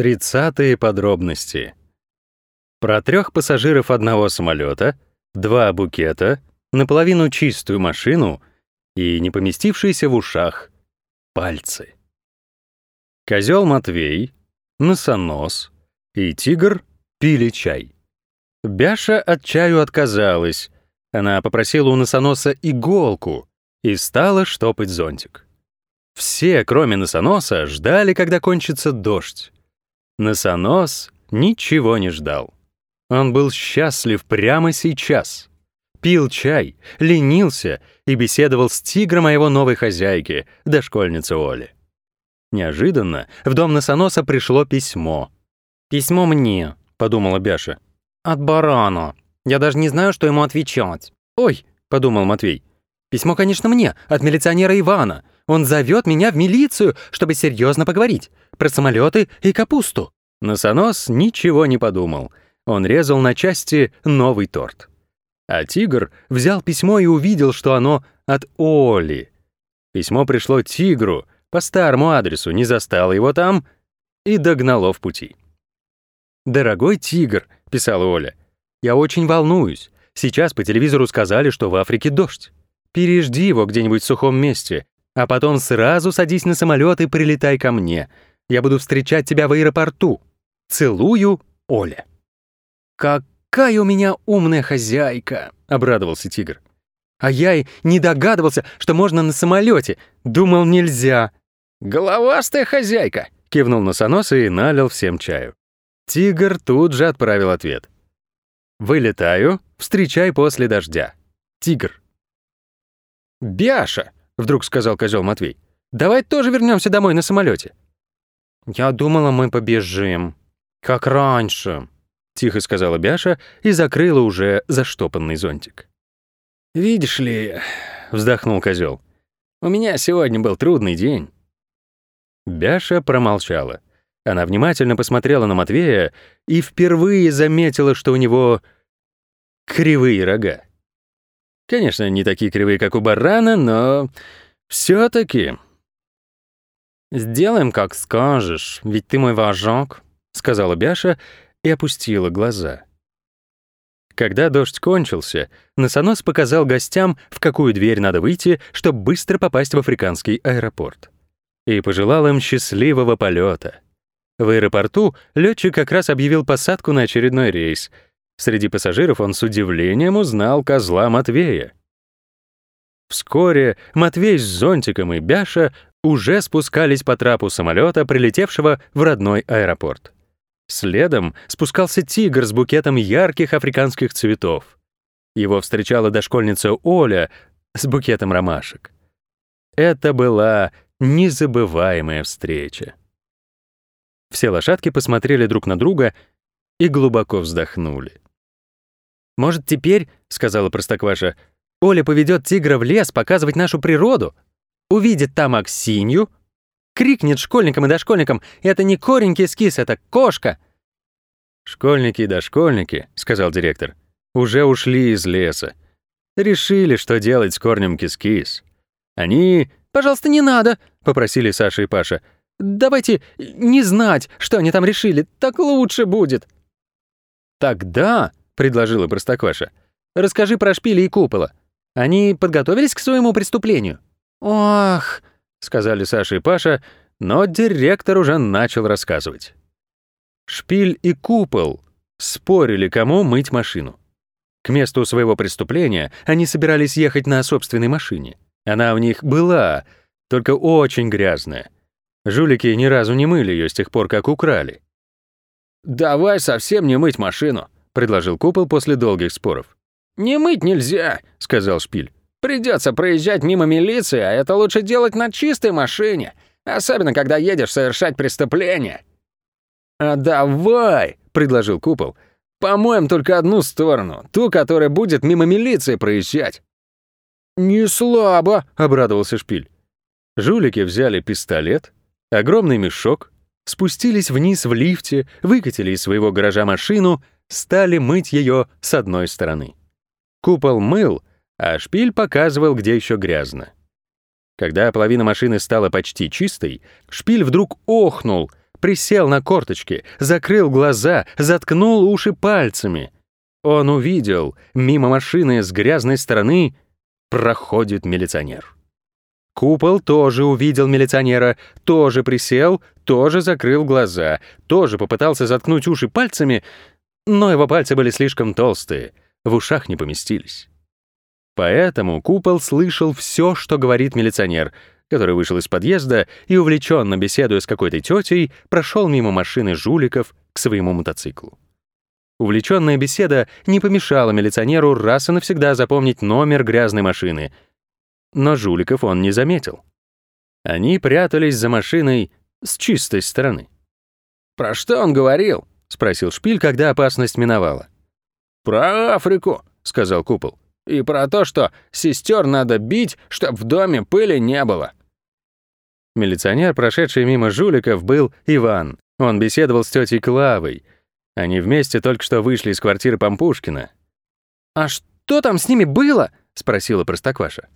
Тридцатые подробности. Про трех пассажиров одного самолета, два букета, наполовину чистую машину и не поместившиеся в ушах пальцы. Козел Матвей, носонос и тигр пили чай. Бяша от чаю отказалась. Она попросила у носоноса иголку и стала штопать зонтик. Все, кроме носоноса, ждали, когда кончится дождь. Носонос ничего не ждал. Он был счастлив прямо сейчас. Пил чай, ленился и беседовал с тигром о его новой хозяйке, дошкольнице Оле. Неожиданно в дом носоноса пришло письмо. «Письмо мне», — подумала Бяша. «От барана. Я даже не знаю, что ему отвечать». «Ой», — подумал Матвей. «Письмо, конечно, мне, от милиционера Ивана. Он зовет меня в милицию, чтобы серьезно поговорить. Про самолеты и капусту». Носонос ничего не подумал. Он резал на части новый торт. А тигр взял письмо и увидел, что оно от Оли. Письмо пришло тигру по старому адресу, не застало его там и догнало в пути. «Дорогой тигр», — писала Оля, — «я очень волнуюсь. Сейчас по телевизору сказали, что в Африке дождь. Пережди его где-нибудь в сухом месте, а потом сразу садись на самолет и прилетай ко мне. Я буду встречать тебя в аэропорту. Целую, Оля». «Какая у меня умная хозяйка!» — обрадовался тигр. «А я и не догадывался, что можно на самолете. Думал, нельзя». «Головастая хозяйка!» — кивнул носонос и налил всем чаю. Тигр тут же отправил ответ. «Вылетаю, встречай после дождя. Тигр». «Бяша!» Вдруг сказал козел Матвей. Давай тоже вернемся домой на самолете. Я думала, мы побежим. Как раньше, тихо сказала Бяша и закрыла уже заштопанный зонтик. Видишь ли, вздохнул козел. У меня сегодня был трудный день. Бяша промолчала. Она внимательно посмотрела на Матвея и впервые заметила, что у него кривые рога. Конечно, не такие кривые, как у барана, но все таки «Сделаем, как скажешь, ведь ты мой вожак», — сказала Бяша и опустила глаза. Когда дождь кончился, Носонос показал гостям, в какую дверь надо выйти, чтобы быстро попасть в африканский аэропорт. И пожелал им счастливого полета. В аэропорту летчик как раз объявил посадку на очередной рейс — Среди пассажиров он с удивлением узнал козла Матвея. Вскоре Матвей с зонтиком и Бяша уже спускались по трапу самолета, прилетевшего в родной аэропорт. Следом спускался тигр с букетом ярких африканских цветов. Его встречала дошкольница Оля с букетом ромашек. Это была незабываемая встреча. Все лошадки посмотрели друг на друга и глубоко вздохнули. «Может, теперь, — сказала Простокваша, — Оля поведет тигра в лес показывать нашу природу, увидит там Аксинью, крикнет школьникам и дошкольникам, это не коренький эскиз, это кошка!» «Школьники и дошкольники, — сказал директор, — уже ушли из леса. Решили, что делать с корнем кис-кис. Они... «Пожалуйста, не надо!» — попросили Саша и Паша. «Давайте не знать, что они там решили, так лучше будет!» «Тогда предложила Простокваша. «Расскажи про шпили и купола. Они подготовились к своему преступлению?» «Ох», — сказали Саша и Паша, но директор уже начал рассказывать. Шпиль и купол спорили, кому мыть машину. К месту своего преступления они собирались ехать на собственной машине. Она у них была, только очень грязная. Жулики ни разу не мыли ее с тех пор, как украли. «Давай совсем не мыть машину», — предложил купол после долгих споров. «Не мыть нельзя», — сказал Шпиль. «Придется проезжать мимо милиции, а это лучше делать на чистой машине, особенно когда едешь совершать преступление». «А давай», — предложил купол, — «помоем только одну сторону, ту, которая будет мимо милиции проезжать». «Не слабо», — обрадовался Шпиль. Жулики взяли пистолет, огромный мешок, спустились вниз в лифте, выкатили из своего гаража машину — стали мыть ее с одной стороны. Купол мыл, а шпиль показывал, где еще грязно. Когда половина машины стала почти чистой, шпиль вдруг охнул, присел на корточки, закрыл глаза, заткнул уши пальцами. Он увидел, мимо машины с грязной стороны проходит милиционер. Купол тоже увидел милиционера, тоже присел, тоже закрыл глаза, тоже попытался заткнуть уши пальцами, но его пальцы были слишком толстые, в ушах не поместились. Поэтому Купол слышал все, что говорит милиционер, который вышел из подъезда и, увлеченно беседуя с какой-то тетей, прошел мимо машины жуликов к своему мотоциклу. Увлеченная беседа не помешала милиционеру раз и навсегда запомнить номер грязной машины. Но жуликов он не заметил. Они прятались за машиной с чистой стороны. «Про что он говорил?» — спросил Шпиль, когда опасность миновала. «Про Африку», — сказал Купол. «И про то, что сестер надо бить, чтоб в доме пыли не было». Милиционер, прошедший мимо жуликов, был Иван. Он беседовал с тетей Клавой — они вместе только что вышли из квартиры Пампушкина. «А что там с ними было?» — спросила Простокваша.